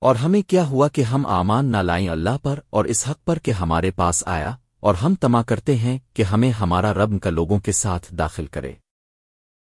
اور ہمیں کیا ہوا کہ ہم آمان نہ لائیں اللہ پر اور اس حق پر کہ ہمارے پاس آیا اور ہم تما کرتے ہیں کہ ہمیں ہمارا رب کا لوگوں کے ساتھ داخل کرے۔